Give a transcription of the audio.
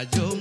I don't